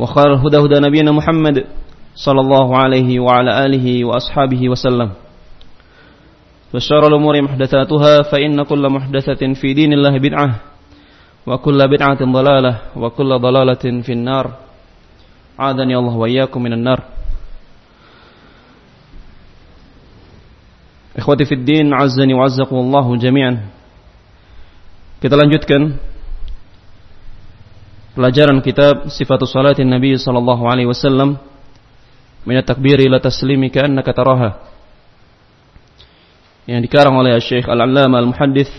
وخير الهدى هدى نبينا محمد صلى الله عليه وعلى آله وأصحابه وسلم. وشر الأمور محدثاتها فإن كل محدثة في دين الله بدعة وكل بدعة ضلالة وكل ضلالة في النار. عادني الله وإياكم من النار. Ikhwati fid din, azzani wa azzakumullahu jami'an. Kita lanjutkan. Pelajaran kitab Sifatus Salatin Nabi sallallahu alaihi wasallam min at-takbiri ila taslimi ka'annaka taraha. Yang dikarang oleh Syekh Al-Allamah Al-Muhaddits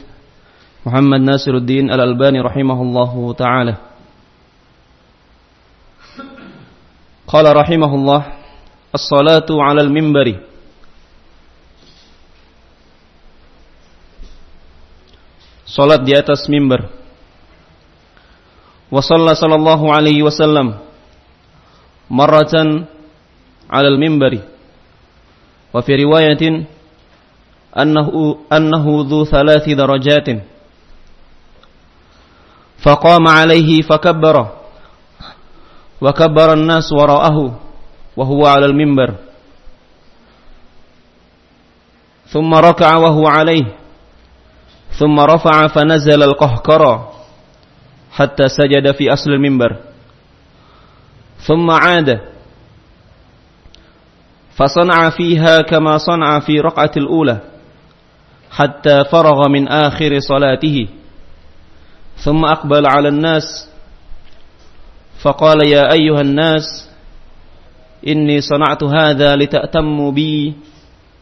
Muhammad Nasiruddin Al-Albani rahimahullahu taala. Qala rahimahullah as-salatu 'ala al-minbari Salat di atas mimbar. وصلى صلى الله عليه وسلم مرة على المنبر. وفي رواية أنه, أنه ذو ثلاث درجات. فقام عليه فكبر. وكبر الناس وراءه وهو على المنبر. ثم ركع وهو عليه. ثم رفع فنزل القهقرى. حتى سجد في أصل المنبر. ثم عاد. فصنع فيها كما صنع في رقعة الأولى حتى فرغ من آخر صلاته. ثم أقبل على الناس فقال يا أيها الناس إني صنعت هذا لتأتموا بي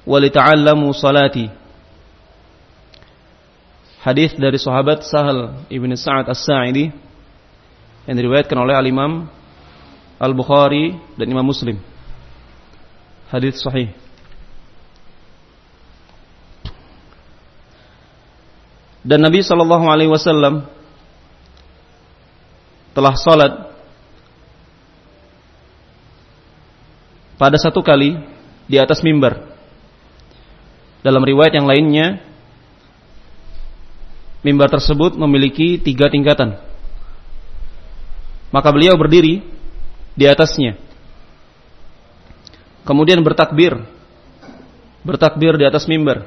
ولتعلموا صلاتي. Hadis dari sahabat Sahal ibn Sa'ad As-Sa'idi yang diriwayatkan oleh Al-Imam Al-Bukhari dan Imam Muslim. Hadis sahih. Dan Nabi sallallahu alaihi wasallam telah salat pada satu kali di atas mimbar. Dalam riwayat yang lainnya mimbar tersebut memiliki tiga tingkatan. Maka beliau berdiri di atasnya. Kemudian bertakbir. Bertakbir di atas mimbar.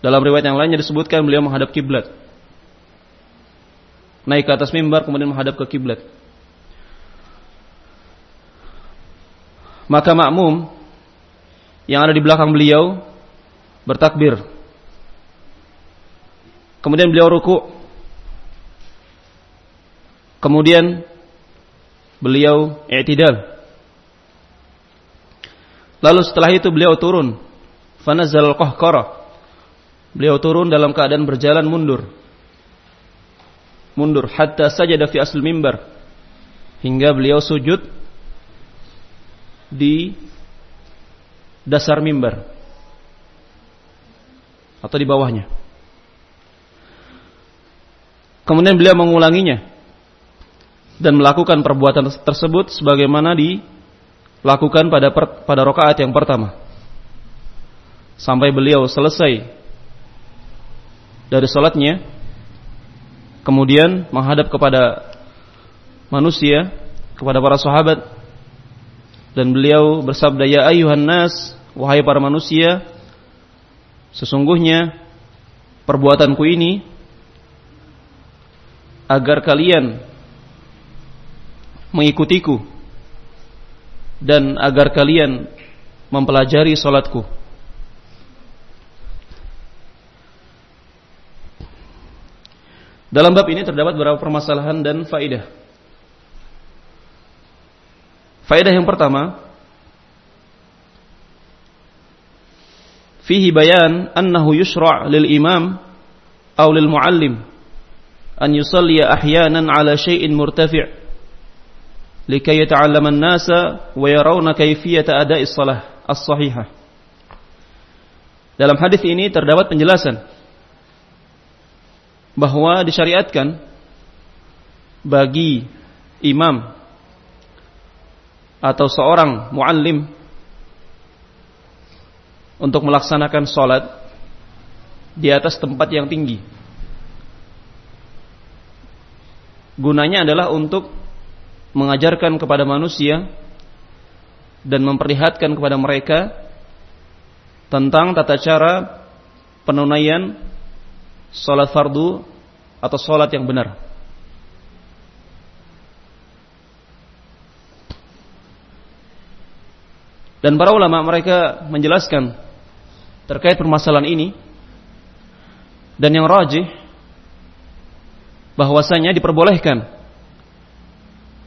Dalam riwayat yang lainnya disebutkan beliau menghadap kiblat. Naik ke atas mimbar kemudian menghadap ke kiblat. Maka makmum yang ada di belakang beliau bertakbir. Kemudian beliau ruku. Kemudian beliau i'tidal. Lalu setelah itu beliau turun. Fanazal qahqara. Beliau turun dalam keadaan berjalan mundur. Mundur hatta sajada fi asl mimbar. Hingga beliau sujud di dasar mimbar atau di bawahnya. Kemudian beliau mengulanginya dan melakukan perbuatan tersebut sebagaimana dilakukan pada per, pada rakaat yang pertama sampai beliau selesai dari salatnya kemudian menghadap kepada manusia kepada para sahabat dan beliau bersabda ya ayuhan nas wahai para manusia sesungguhnya perbuatanku ini agar kalian mengikutiku dan agar kalian mempelajari salatku. Dalam bab ini terdapat beberapa permasalahan dan faidah. Faidah yang pertama, fihi bayan annahu yusra' lil imam aw lil muallim an yusalli ahyanan ala syai'in murtafi' likay yata'allama an-nasa wa yarawna kayfiyata ada'i shalah as-sahihah. Dalam hadis ini terdapat penjelasan bahwa disyariatkan bagi imam atau seorang muallim untuk melaksanakan sholat di atas tempat yang tinggi. Gunanya adalah untuk mengajarkan kepada manusia dan memperlihatkan kepada mereka tentang tata cara penunaian sholat fardu atau sholat yang benar. Dan para ulama mereka menjelaskan terkait permasalahan ini dan yang rajih bahwasanya diperbolehkan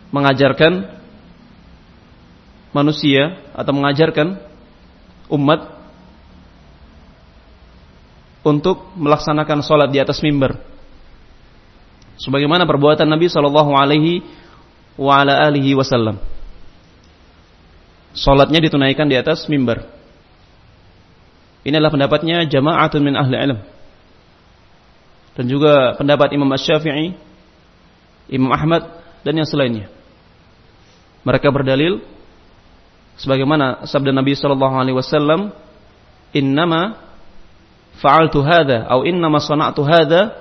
mengajarkan manusia atau mengajarkan umat untuk melaksanakan sholat di atas mimbar. Sebagaimana perbuatan Nabi Shallallahu Alaihi Wasallam. Sholatnya ditunaikan di atas mimbar. Ini adalah pendapatnya jama'atun min ahli ilm. Dan juga pendapat Imam Asy-Syafi'i, Imam Ahmad dan yang selainnya. Mereka berdalil sebagaimana sabda Nabi sallallahu alaihi wasallam, "Innama fa'altu hadza atau innama sana'tu hadza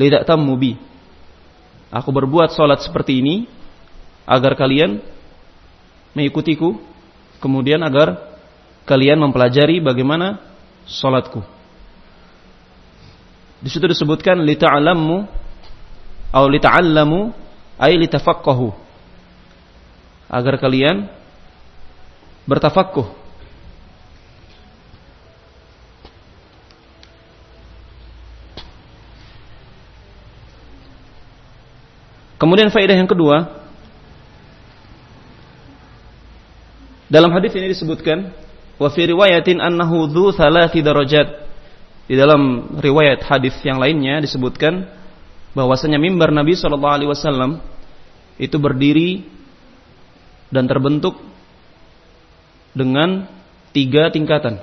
lida'tammu bi." Aku berbuat salat seperti ini agar kalian mengikutiku, kemudian agar kalian mempelajari bagaimana salatku. Di situ disebutkan lita'alammu atau lita'allamu ay litafaqahu. Agar kalian bertafakkuh. Kemudian faedah yang kedua, dalam hadis ini disebutkan Wa fi riwayatin annahu dzu thalathi darajat. Di dalam riwayat hadis yang lainnya disebutkan bahwasanya mimbar Nabi sallallahu alaihi wasallam itu berdiri dan terbentuk dengan tiga tingkatan.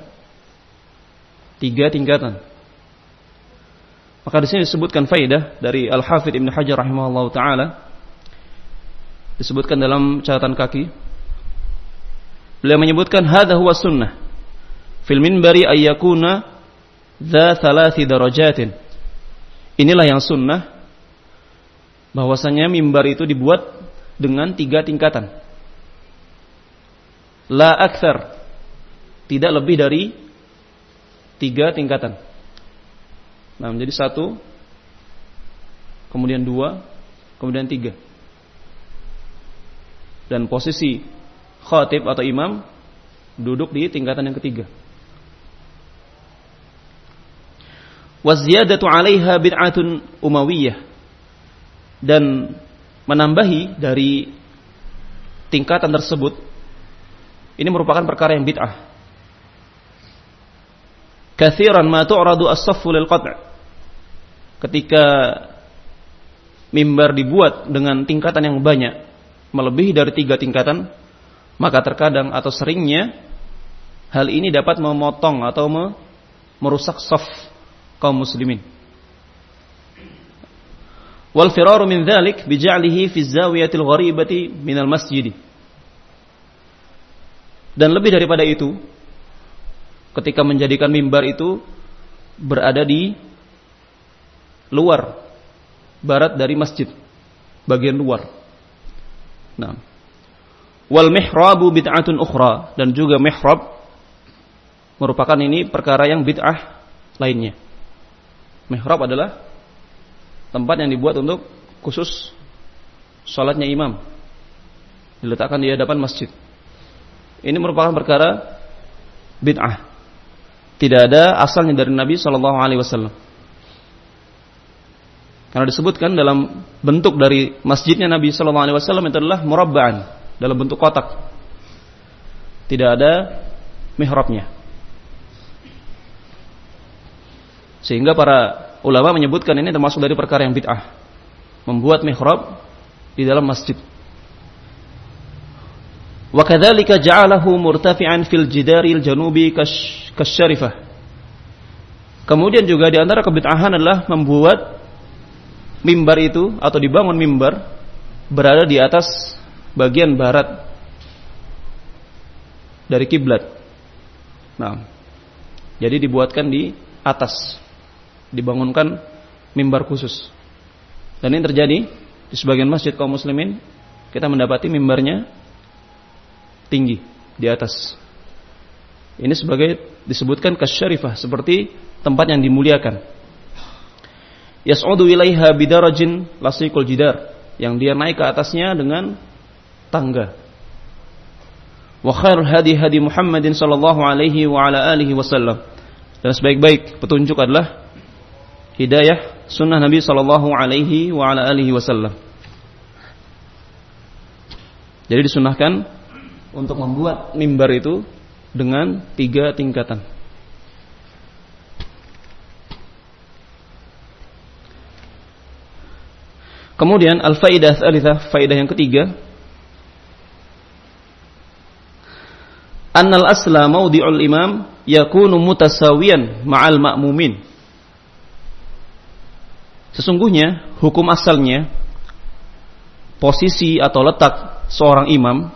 Tiga tingkatan. Maka di sini disebutkan faidah dari Al-Hafidh Ibnu Hajar rahimahullah taala disebutkan dalam catatan kaki Beliau menyebutkan hadza huwa sunnah. Fil minbari ayyakuna dza thalathi darajatin. Inilah yang sunnah bahwasanya mimbar itu dibuat dengan tiga tingkatan. La akthar. Tidak lebih dari tiga tingkatan. Nah, menjadi satu, kemudian dua, kemudian tiga. Dan posisi khatib atau imam duduk di tingkatan yang ketiga. Waziyadatu 'alaiha bid'atun umawiyah dan menambahi dari tingkatan tersebut ini merupakan perkara yang bid'ah. Kathiran ma tu'radu as-saffu lil. Ketika mimbar dibuat dengan tingkatan yang banyak, melebihi dari tiga tingkatan, maka terkadang atau seringnya hal ini dapat memotong atau merusak saf kaum muslimin. Wal firaru min dzalik bija'lihi fi zawiyatil gharibati minal masjid. Dan lebih daripada itu, ketika menjadikan mimbar itu berada di luar barat dari masjid, bagian luar. Nah, wal mihrabu bid'atun ukhra dan juga mihrab merupakan ini perkara yang bid'ah lainnya. Mihrab adalah tempat yang dibuat untuk khusus sholatnya imam diletakkan di hadapan masjid. Ini merupakan perkara bid'ah. Tidak ada asalnya dari Nabi Shallallahu Alaihi Wasallam. Karena disebutkan dalam bentuk dari masjidnya Nabi Shallallahu Alaihi Wasallam itu adalah murabba'an dalam bentuk kotak. Tidak ada mihrabnya. Sehingga para ulama menyebutkan ini termasuk dari perkara yang bid'ah. Membuat mihrab di dalam masjid. Wa kadzalika ja'alahu murtafi'an fil jidaril janubi kasyarifah. Kemudian juga di antara kebid'ahan adalah membuat mimbar itu atau dibangun mimbar berada di atas bagian barat dari kiblat. Nah, jadi dibuatkan di atas dibangunkan mimbar khusus. Dan ini terjadi di sebagian masjid kaum muslimin kita mendapati mimbarnya tinggi di atas. Ini sebagai disebutkan kasyarifah seperti tempat yang dimuliakan. Yas'udu ilaiha bidarajin lasikul jidar yang dia naik ke atasnya dengan tangga. Wa khairul hadi hadi Muhammadin sallallahu alaihi wa ala alihi wasallam. Dan sebaik-baik petunjuk adalah hidayah sunnah Nabi Shallallahu Alaihi wa ala alihi Wasallam. Jadi disunahkan untuk membuat mimbar itu dengan tiga tingkatan. Kemudian al-faidah tsalitsah, faidah yang ketiga. Annal asla mawdi'ul imam yakunu mutasawiyan ma'al ma'mumin. Sesungguhnya hukum asalnya posisi atau letak seorang imam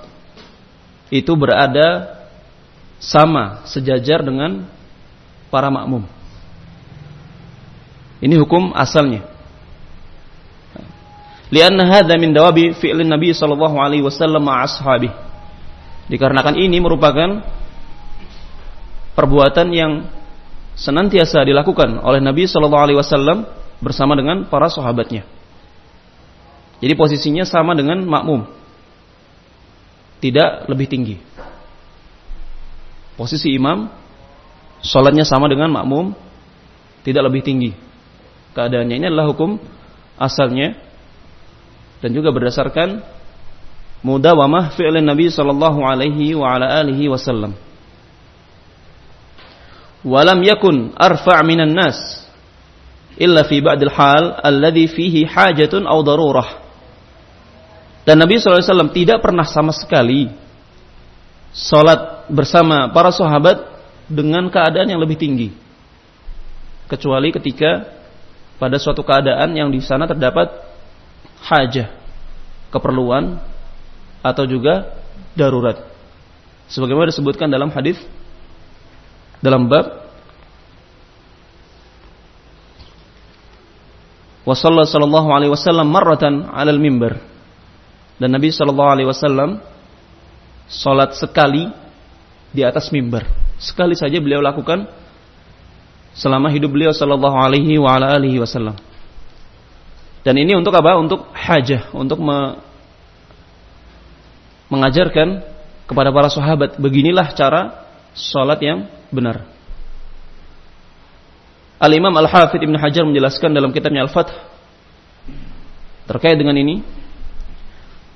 itu berada sama sejajar dengan para makmum. Ini hukum asalnya. Lianna hadza min dawabi fi'lin Nabi sallallahu alaihi wasallam ma ashabi. Dikarenakan ini merupakan perbuatan yang senantiasa dilakukan oleh Nabi sallallahu alaihi wasallam bersama dengan para sahabatnya. Jadi posisinya sama dengan makmum. Tidak lebih tinggi. Posisi imam sholatnya sama dengan makmum, tidak lebih tinggi. Keadaannya ini adalah hukum asalnya dan juga berdasarkan mudawamah fi'lin Nabi sallallahu alaihi wa ala alihi wasallam. Walam yakun arfa' minan nas illa fi ba'dil hal alladhi fihi hajatun aw darurah. Dan Nabi SAW tidak pernah sama sekali salat bersama para sahabat dengan keadaan yang lebih tinggi. Kecuali ketika pada suatu keadaan yang di sana terdapat hajah, keperluan atau juga darurat. Sebagaimana disebutkan dalam hadis dalam bab wa sallallahu alaihi wasallam marratan 'alal mimbar. Dan Nabi sallallahu alaihi wasallam salat sekali di atas mimbar. Sekali saja beliau lakukan selama hidup beliau sallallahu alaihi wa alihi wasallam. Dan ini untuk apa? Untuk hajah, untuk me mengajarkan kepada para sahabat beginilah cara salat yang benar. Al-Imam Al-Hafidh Ibn Hajar menjelaskan dalam kitabnya Al-Fath terkait dengan ini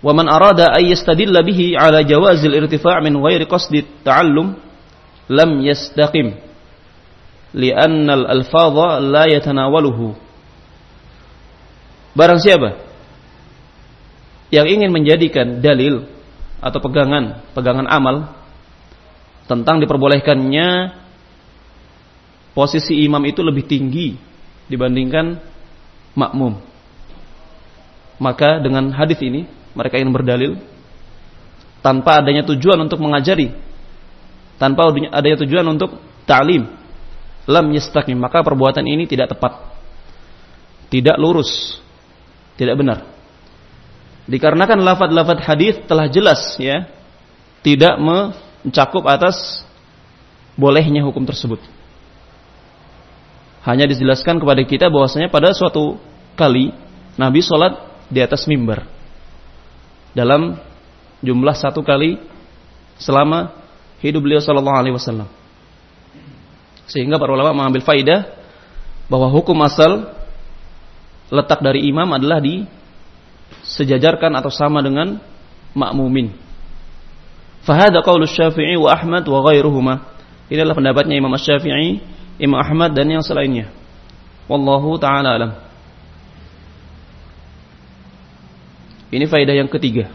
wa man arada ay yastadilla bihi ala jawazil irtifa' min ghairi qasdi ta'allum lam yastaqim li'anna al-alfadha la yatanawaluhu Barang siapa yang ingin menjadikan dalil atau pegangan, pegangan amal tentang diperbolehkannya posisi imam itu lebih tinggi dibandingkan makmum. Maka dengan hadis ini mereka ingin berdalil tanpa adanya tujuan untuk mengajari, tanpa adanya tujuan untuk ta'lim, lam yastaqim, maka perbuatan ini tidak tepat. Tidak lurus. Tidak benar. Dikarenakan lafad-lafad hadis telah jelas ya, tidak mencakup atas bolehnya hukum tersebut. Hanya dijelaskan kepada kita bahwasanya pada suatu kali Nabi sholat di atas mimbar dalam jumlah satu kali selama hidup beliau Shallallahu Alaihi Wasallam. Sehingga para ulama mengambil faidah bahwa hukum asal letak dari imam adalah di sejajarkan atau sama dengan makmumin. Fahada qaulus Syafi'i wa Ahmad wa ghairuhuma. Adalah pendapatnya Imam Syafi'i, Imam Ahmad dan yang selainnya. Wallahu taala alam. Ini faedah yang ketiga.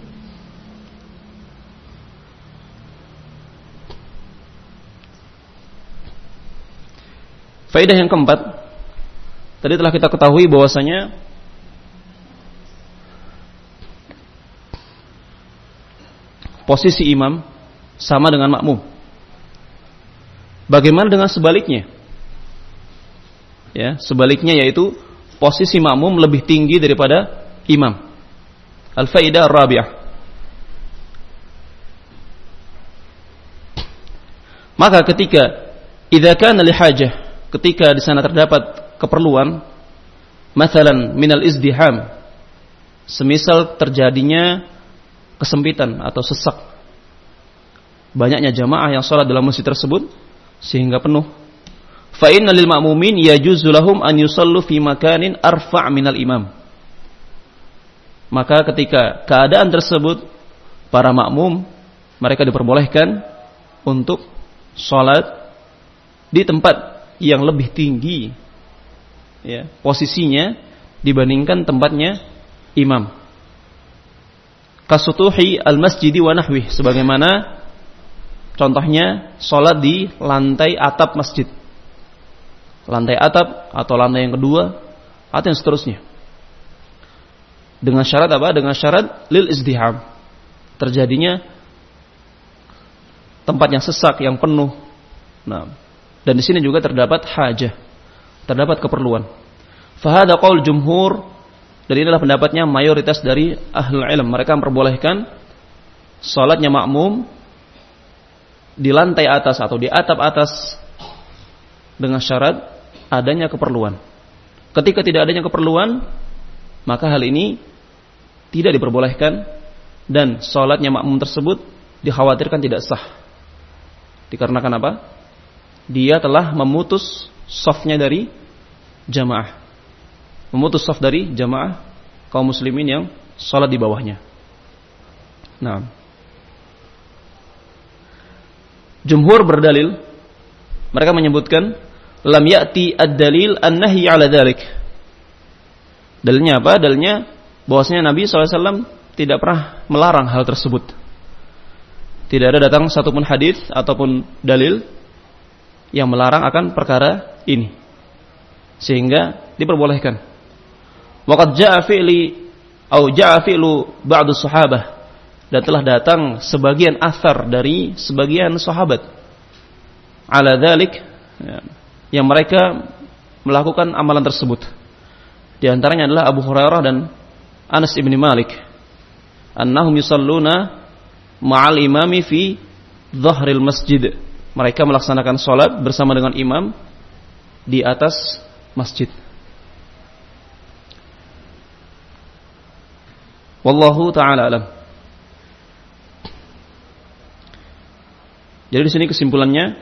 Faedah yang keempat, tadi telah kita ketahui bahwasanya posisi imam sama dengan makmum. Bagaimana dengan sebaliknya? Ya, sebaliknya yaitu posisi makmum lebih tinggi daripada imam. Al-faidah rabi'ah. Maka ketika idza kana li hajah ketika di sana terdapat keperluan masalan minal izdiham semisal terjadinya kesempitan atau sesak. Banyaknya jamaah yang sholat dalam masjid tersebut sehingga penuh. Fa inna lil ma'mumin an yusallu fi makanin arfa' minal imam. Maka ketika keadaan tersebut para makmum mereka diperbolehkan untuk sholat di tempat yang lebih tinggi ya, posisinya dibandingkan tempatnya imam. Kasutuhi al-masjidi wa nahwih sebagaimana contohnya salat di lantai atap masjid. Lantai atap atau lantai yang kedua atau yang seterusnya. Dengan syarat apa? Dengan syarat lil izdiham. Terjadinya tempat yang sesak, yang penuh. Nah, dan di sini juga terdapat hajah, terdapat keperluan. Fahada qaul jumhur dan inilah pendapatnya mayoritas dari ahlul ilm. Mereka memperbolehkan salatnya makmum di lantai atas atau di atap atas dengan syarat adanya keperluan. Ketika tidak adanya keperluan, maka hal ini tidak diperbolehkan dan salatnya makmum tersebut dikhawatirkan tidak sah. Dikarenakan apa? dia telah memutus softnya dari jamaah. Memutus soft dari jamaah kaum muslimin yang sholat di bawahnya. Nah, Jumhur berdalil, mereka menyebutkan lam ya'ti ad-dalil an-nahi 'ala dzalik. Dalilnya apa? Dalilnya bahwasanya Nabi SAW tidak pernah melarang hal tersebut. Tidak ada datang satupun hadis ataupun dalil yang melarang akan perkara ini. Sehingga diperbolehkan. Waqad ja'a fi'li atau ja'a ba'du sahabah dan telah datang sebagian asar dari sebagian sahabat ala dzalik ya, yang mereka melakukan amalan tersebut. Di antaranya adalah Abu Hurairah dan Anas ibn Malik. Annahum yusalluna ma'al imami fi dhahril masjid mereka melaksanakan sholat bersama dengan imam di atas masjid. Wallahu taala alam. Jadi di sini kesimpulannya,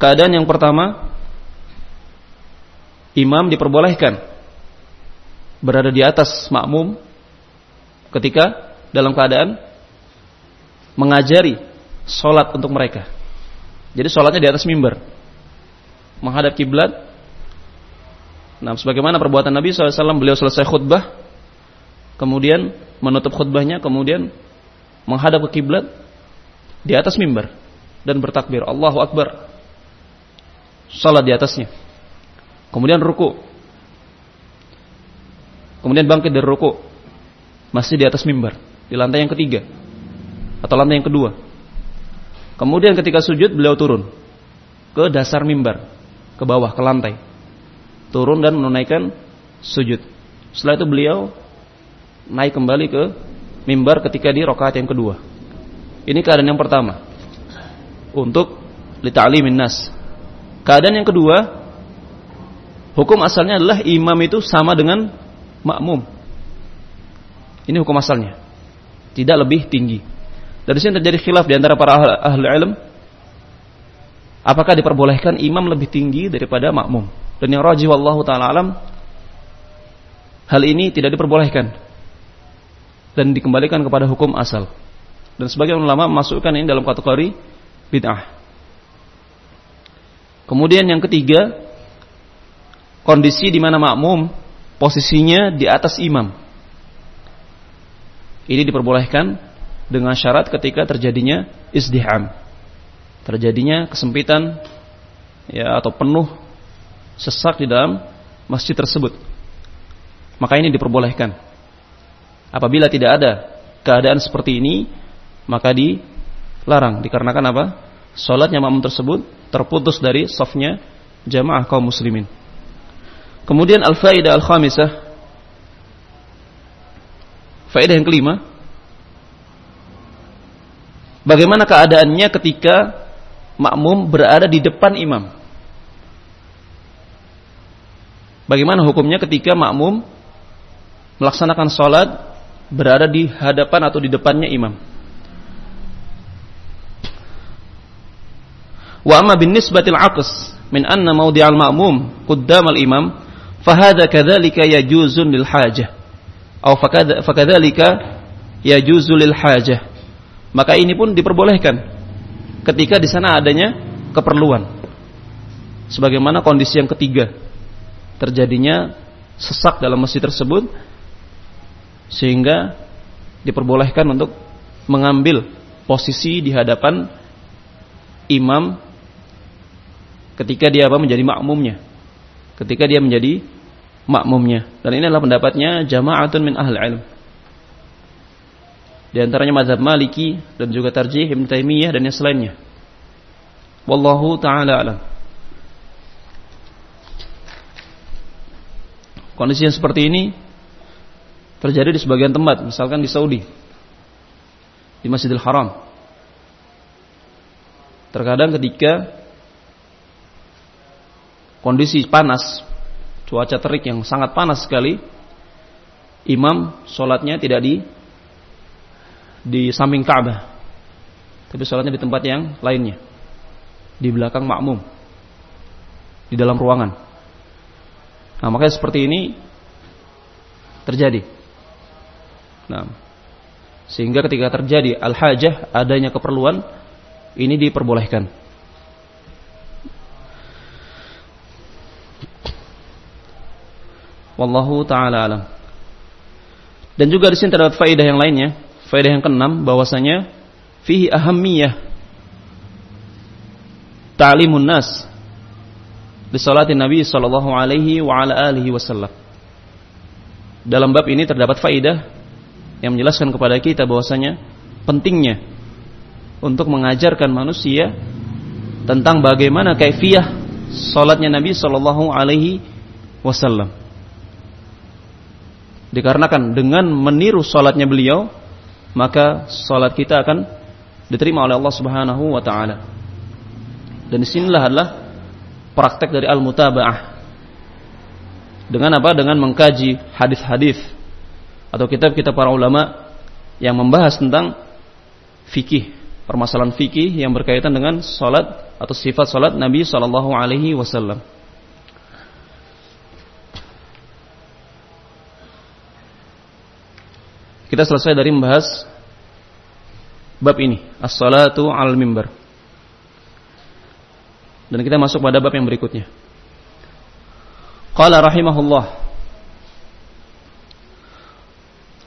keadaan yang pertama imam diperbolehkan berada di atas makmum ketika dalam keadaan mengajari sholat untuk mereka. Jadi sholatnya di atas mimbar. Menghadap kiblat. Nah, sebagaimana perbuatan Nabi SAW, beliau selesai khutbah. Kemudian menutup khutbahnya. Kemudian menghadap ke kiblat. Di atas mimbar. Dan bertakbir. Allahu Akbar. Sholat di atasnya. Kemudian ruku. Kemudian bangkit dari ruku. masih di atas mimbar, di lantai yang ketiga atau lantai yang kedua. Kemudian ketika sujud beliau turun ke dasar mimbar, ke bawah ke lantai. Turun dan menunaikan sujud. Setelah itu beliau naik kembali ke mimbar ketika di rokaat yang kedua. Ini keadaan yang pertama. Untuk lita'limin nas. Keadaan yang kedua, hukum asalnya adalah imam itu sama dengan makmum. Ini hukum asalnya. Tidak lebih tinggi. Dari sini terjadi khilaf di antara para ahli, ahli ilm. Apakah diperbolehkan imam lebih tinggi daripada makmum? Dan yang rajih wallahu taala alam hal ini tidak diperbolehkan dan dikembalikan kepada hukum asal. Dan sebagian ulama memasukkan ini dalam kategori bid'ah. Kemudian yang ketiga, kondisi di mana makmum posisinya di atas imam. Ini diperbolehkan dengan syarat ketika terjadinya izdiham. Terjadinya kesempitan ya atau penuh sesak di dalam masjid tersebut. Maka ini diperbolehkan. Apabila tidak ada keadaan seperti ini, maka dilarang dikarenakan apa? Salatnya makmum tersebut terputus dari softnya jamaah kaum muslimin. Kemudian al-faidah al-khamisah Faedah yang kelima, bagaimana keadaannya ketika makmum berada di depan imam? Bagaimana hukumnya ketika makmum melaksanakan sholat berada di hadapan atau di depannya imam? Wa amma bin nisbatil aqs min anna mawdi'al ma'mum quddam al-imam fahadha kadzalika yajuzun lil hajah atau fakadzalika yajuzu lil hajah. Maka ini pun diperbolehkan ketika di sana adanya keperluan. Sebagaimana kondisi yang ketiga terjadinya sesak dalam masjid tersebut sehingga diperbolehkan untuk mengambil posisi di hadapan imam ketika dia apa menjadi makmumnya ketika dia menjadi makmumnya. Dan ini adalah pendapatnya jama'atun min ahli ilm. Di antaranya mazhab Maliki dan juga tarjih Ibn Taimiyah dan yang selainnya. Wallahu taala alam. Kondisi yang seperti ini terjadi di sebagian tempat, misalkan di Saudi, di Masjidil Haram. Terkadang ketika kondisi panas cuaca terik yang sangat panas sekali, imam sholatnya tidak di di samping Ka'bah, tapi sholatnya di tempat yang lainnya, di belakang makmum, di dalam ruangan. Nah, makanya seperti ini terjadi. Nah, sehingga ketika terjadi al-hajah, adanya keperluan, ini diperbolehkan. Wallahu taala alam. Dan juga di sini terdapat faedah yang lainnya, faedah yang keenam bahwasanya fihi ahammiyah ta'limun nas di salatin Nabi sallallahu alaihi wa ala alihi wasallam. Dalam bab ini terdapat faedah yang menjelaskan kepada kita bahwasanya pentingnya untuk mengajarkan manusia tentang bagaimana kaifiyah salatnya Nabi sallallahu alaihi wasallam. Dikarenakan dengan meniru salatnya beliau, maka salat kita akan diterima oleh Allah Subhanahu wa taala. Dan di sinilah adalah praktek dari al-mutaba'ah. Dengan apa? Dengan mengkaji hadis-hadis atau kitab-kitab para ulama yang membahas tentang fikih, permasalahan fikih yang berkaitan dengan salat atau sifat salat Nabi sallallahu alaihi wasallam. Kita selesai dari membahas bab ini, as-salatu al mimbar. Dan kita masuk pada bab yang berikutnya. Qala rahimahullah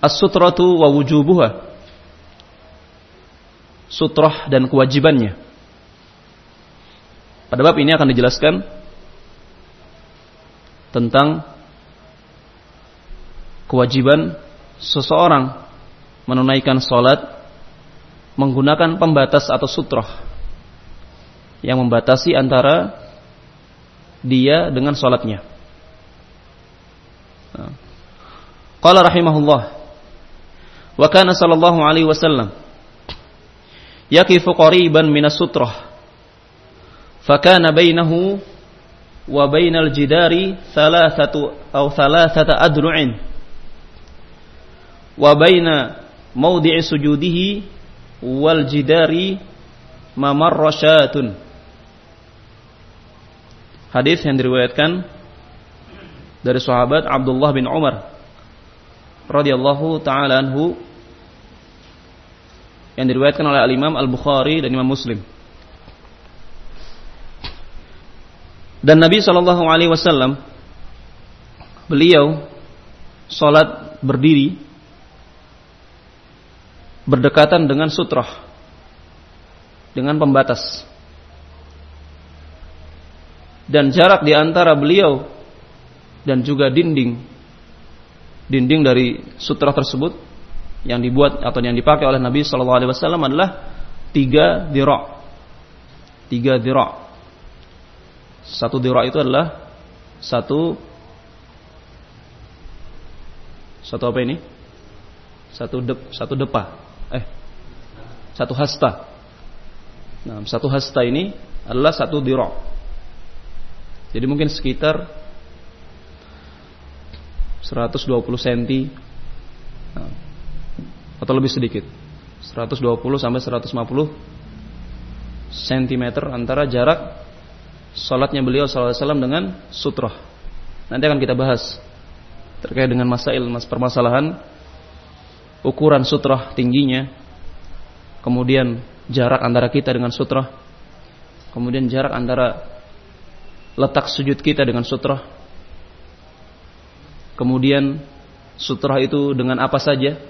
As-sutratu wa wujubuha Sutrah dan kewajibannya Pada bab ini akan dijelaskan Tentang Kewajiban seseorang menunaikan sholat menggunakan pembatas atau sutroh yang membatasi antara dia dengan sholatnya. Nah. Qala rahimahullah wa kana sallallahu alaihi wasallam yakifu qariban minas sutrah fakana bainahu wa bainal jidari thalathatu aw thalathata adru'in. Wa baina mawdi'i sujudihi wal jidari mamarrasyatun Hadis yang diriwayatkan dari sahabat Abdullah bin Umar radhiyallahu taala anhu yang diriwayatkan oleh Al-Imam Al-Bukhari dan Imam Muslim. Dan Nabi Shallallahu alaihi wasallam beliau salat berdiri berdekatan dengan sutrah dengan pembatas dan jarak di antara beliau dan juga dinding dinding dari sutrah tersebut yang dibuat atau yang dipakai oleh Nabi Shallallahu Alaihi Wasallam adalah tiga dirok tiga dirok satu dirok itu adalah satu satu apa ini? Satu de, satu depa. Eh satu hasta. Nah, satu hasta ini adalah satu dirok. Jadi mungkin sekitar 120 cm atau lebih sedikit. 120 sampai 150 cm antara jarak salatnya beliau SAW dengan sutroh. Nanti akan kita bahas terkait dengan masail mas permasalahan ukuran sutrah tingginya, kemudian jarak antara kita dengan sutrah, kemudian jarak antara letak sujud kita dengan sutrah, kemudian sutrah itu dengan apa saja,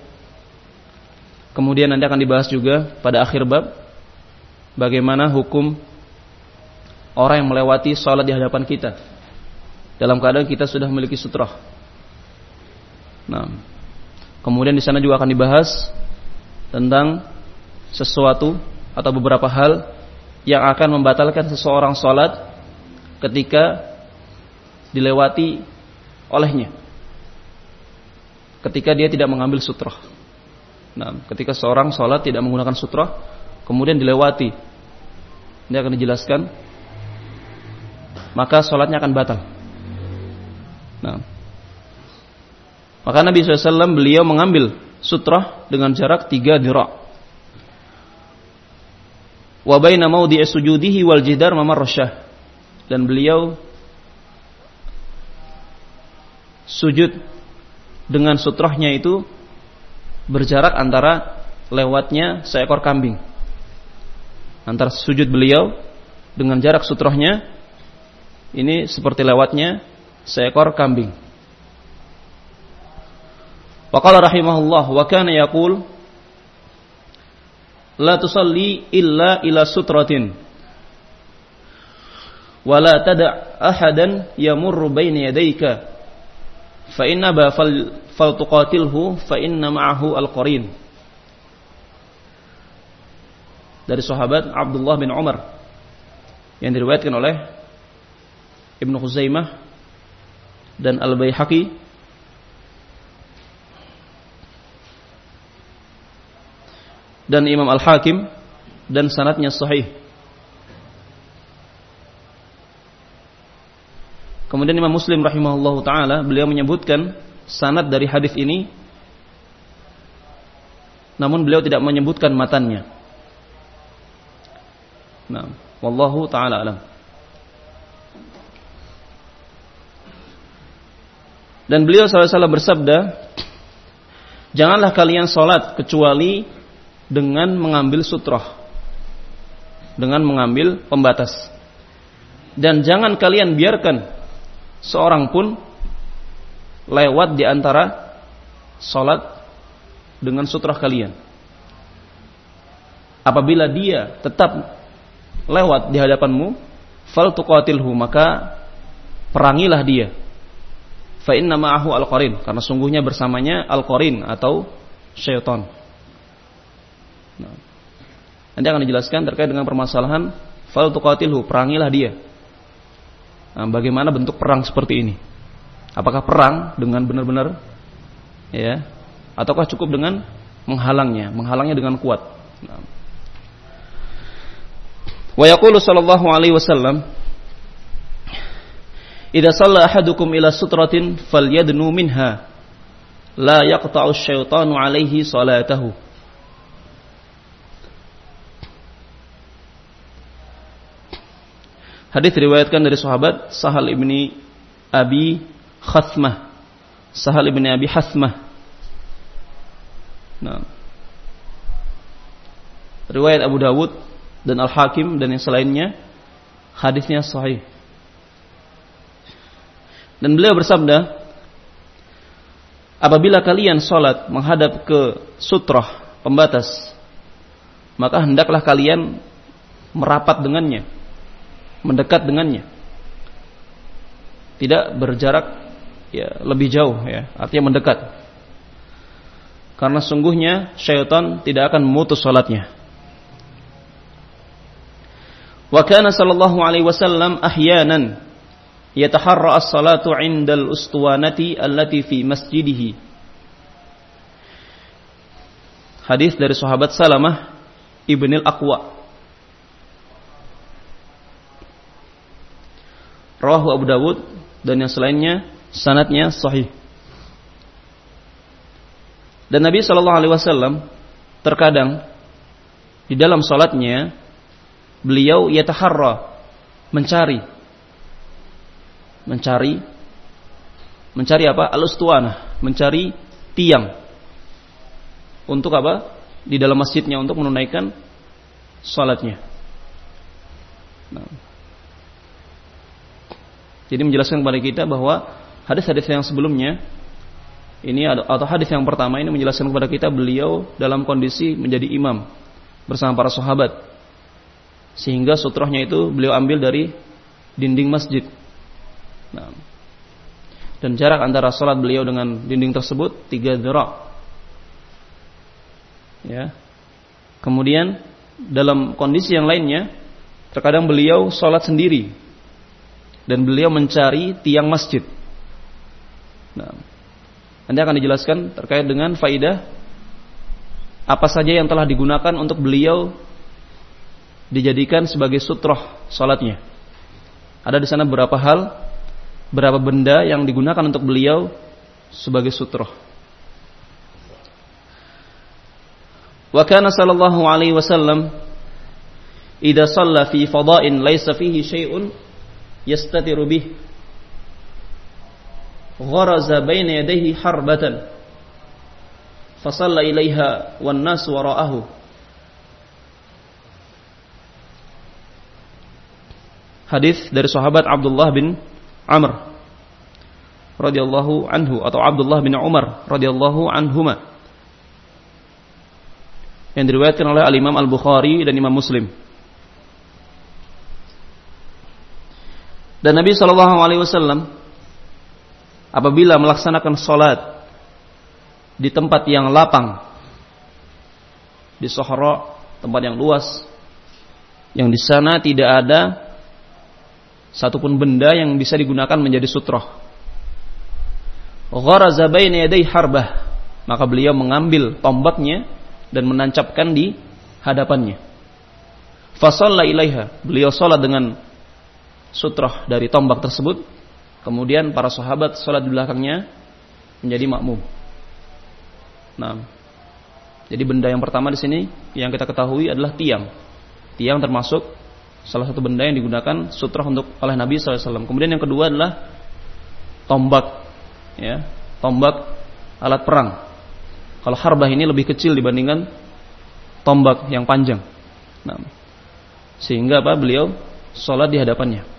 kemudian nanti akan dibahas juga pada akhir bab bagaimana hukum orang yang melewati sholat di hadapan kita dalam keadaan kita sudah memiliki sutrah. Nah, Kemudian di sana juga akan dibahas tentang sesuatu atau beberapa hal yang akan membatalkan seseorang sholat ketika dilewati olehnya. Ketika dia tidak mengambil sutrah. Nah, ketika seorang sholat tidak menggunakan sutrah, kemudian dilewati, ini akan dijelaskan, maka sholatnya akan batal. Nah, maka Nabi SAW beliau mengambil sutrah dengan jarak tiga dira. Wa baina mawdi'i sujudihi wal jidar mamarrasyah. Dan beliau sujud dengan sutrahnya itu berjarak antara lewatnya seekor kambing. Antara sujud beliau dengan jarak sutrahnya ini seperti lewatnya seekor kambing. Wa rahimahullah wa kana yaqul la tusalli illa ila sutratin wa la tada' ahadan yamurru baina yadayka fa inna ba fal, fal tuqatilhu fa inna ma'ahu al-qarin dari sahabat Abdullah bin Umar yang diriwayatkan oleh Ibnu Khuzaimah dan Al-Baihaqi dan Imam Al-Hakim dan sanatnya sahih. Kemudian Imam Muslim rahimahullahu taala beliau menyebutkan sanad dari hadis ini namun beliau tidak menyebutkan matannya. Nah, wallahu taala alam. Dan beliau SAW bersabda, Janganlah kalian sholat kecuali dengan mengambil sutroh dengan mengambil pembatas dan jangan kalian biarkan seorang pun lewat di antara sholat dengan sutroh kalian apabila dia tetap lewat di hadapanmu fal tuqatilhu maka perangilah dia fa inna ma'ahu al-qarin karena sungguhnya bersamanya al-qarin atau syaitan. Nah. Nanti akan dijelaskan terkait dengan permasalahan fal tuqatilhu, perangilah dia. Nah, bagaimana bentuk perang seperti ini? Apakah perang dengan benar-benar ya ataukah cukup dengan menghalangnya, menghalangnya dengan kuat? Nah. Wa yaqulu sallallahu alaihi wasallam Idza shalla ahadukum ila sutratin falyadnu minha la yaqta'u syaitanu alaihi salatahu. Hadis diriwayatkan dari sahabat Sahal ibni Abi Khasmah. Sahal ibni Abi Hasmah. Nah. Riwayat Abu Dawud dan Al Hakim dan yang selainnya hadisnya sahih. Dan beliau bersabda, apabila kalian sholat menghadap ke sutroh pembatas, maka hendaklah kalian merapat dengannya, mendekat dengannya, tidak berjarak ya lebih jauh ya, artinya mendekat. Karena sungguhnya syaitan tidak akan memutus sholatnya. Wa kana sallallahu alaihi wasallam ahyanan yataharra as-salatu 'indal ustuwanati allati fi masjidihi. Hadis dari sahabat Salamah Ibnil Aqwa. Rawahu Abu Dawud dan yang selainnya sanatnya sahih. Dan Nabi Shallallahu Alaihi Wasallam terkadang di dalam salatnya beliau yataharra mencari mencari mencari apa? Al-ustuana, mencari tiang. Untuk apa? Di dalam masjidnya untuk menunaikan salatnya. Nah. Jadi menjelaskan kepada kita bahwa hadis-hadis yang sebelumnya ini atau hadis yang pertama ini menjelaskan kepada kita beliau dalam kondisi menjadi imam bersama para sahabat. Sehingga sutrohnya itu beliau ambil dari dinding masjid Nah. Dan jarak antara sholat beliau dengan dinding tersebut tiga dhira. Ya. Kemudian dalam kondisi yang lainnya, terkadang beliau sholat sendiri dan beliau mencari tiang masjid. Nah, nanti akan dijelaskan terkait dengan faidah apa saja yang telah digunakan untuk beliau dijadikan sebagai sutroh sholatnya. Ada di sana beberapa hal berapa benda yang digunakan untuk beliau sebagai sutroh. Wa kana sallallahu alaihi wasallam idza shalla fi fada'in laysa fihi syai'un yastatiru bih. Gharaza baina yadayhi harbatan. Fasalla ilaiha wan nas wara'ahu. Hadis dari sahabat Abdullah bin Amr radhiyallahu anhu atau Abdullah bin Umar radhiyallahu anhuma. Yang diriwayatkan oleh Al Imam Al Bukhari dan Imam Muslim. Dan Nabi Shallallahu Alaihi Wasallam apabila melaksanakan sholat di tempat yang lapang, di Sohra, tempat yang luas, yang di sana tidak ada satupun benda yang bisa digunakan menjadi sutroh. Harbah. Maka beliau mengambil tombaknya dan menancapkan di hadapannya. Fasalla ilaiha. Beliau salat dengan sutroh dari tombak tersebut. Kemudian para sahabat salat di belakangnya menjadi makmum. Nah, jadi benda yang pertama di sini yang kita ketahui adalah tiang. Tiang termasuk salah satu benda yang digunakan sutra untuk oleh Nabi SAW. Kemudian yang kedua adalah tombak, ya, tombak alat perang. Kalau harbah ini lebih kecil dibandingkan tombak yang panjang. Nah, sehingga apa? Beliau sholat di hadapannya.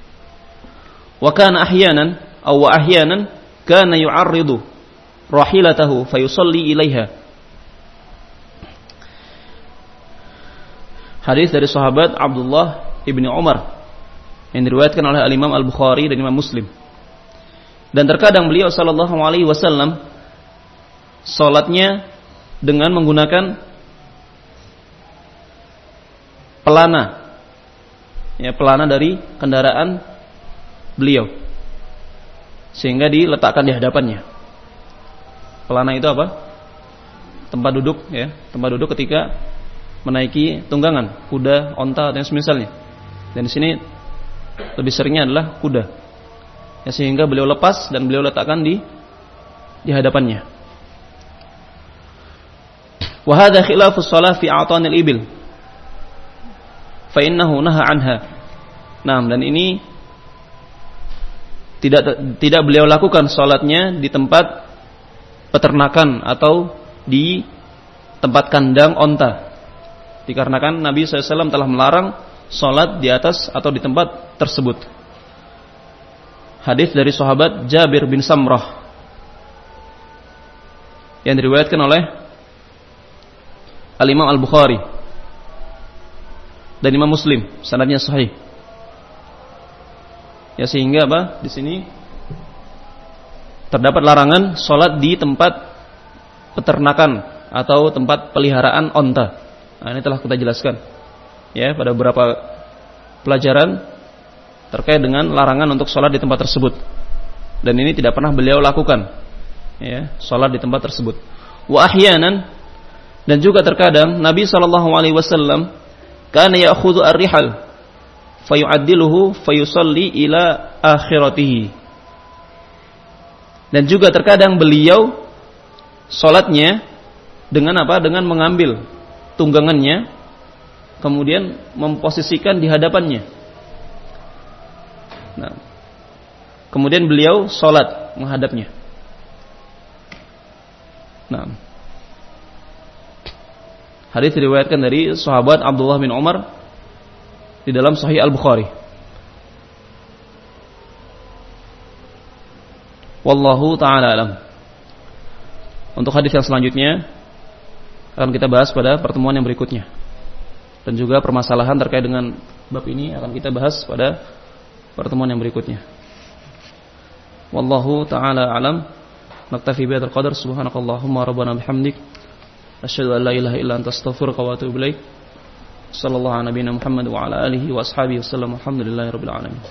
Wa kana ahyanan aw ahyanan kana yu'arridu rahilatahu fayusalli ilaiha. Hadis dari sahabat Abdullah Ibni Umar yang diriwayatkan oleh Al-Imam Al-Bukhari dan Imam Muslim. Dan terkadang beliau sallallahu alaihi wasallam salatnya dengan menggunakan pelana. Ya, pelana dari kendaraan beliau. Sehingga diletakkan di hadapannya. Pelana itu apa? Tempat duduk ya, tempat duduk ketika menaiki tunggangan, kuda, onta dan semisalnya. Dan di sini lebih seringnya adalah kuda. Ya, sehingga beliau lepas dan beliau letakkan di di hadapannya. Wa hadha khilafu shalah fi a'tanil ibil fa innahu naha anha. Nah, dan ini tidak tidak beliau lakukan salatnya di tempat peternakan atau di tempat kandang onta. Dikarenakan Nabi SAW telah melarang salat di atas atau di tempat tersebut. Hadis dari sahabat Jabir bin Samrah yang diriwayatkan oleh Al Imam Al Bukhari dan Imam Muslim, sanadnya sahih. Ya sehingga apa? Di sini terdapat larangan sholat di tempat peternakan atau tempat peliharaan onta. Nah, ini telah kita jelaskan ya pada beberapa pelajaran terkait dengan larangan untuk sholat di tempat tersebut. Dan ini tidak pernah beliau lakukan, ya, sholat di tempat tersebut. Wa ahyanan dan juga terkadang Nabi Shallallahu Alaihi Wasallam kana ya'khudhu ar-rihal fayu'addiluhu fayusalli ila akhiratihi. Dan juga terkadang beliau salatnya dengan apa? Dengan mengambil tunggangannya kemudian memposisikan di hadapannya. Nah, kemudian beliau salat menghadapnya. Nah, Hadis diriwayatkan dari sahabat Abdullah bin Umar di dalam Sahih Al-Bukhari. Wallahu taala alam. Untuk hadis yang selanjutnya akan kita bahas pada pertemuan yang berikutnya. Dan juga permasalahan terkait dengan bab ini akan kita bahas pada pertemuan yang berikutnya. Wallahu taala alam. Naktafi al Qadar subhanakallahumma rabbana bihamdik asyhadu an la ilaha illa anta astaghfiruka wa atubu ilaik. صلى الله على نبينا محمد وعلى آله وأصحابه وسلم والحمد لله رب العالمين.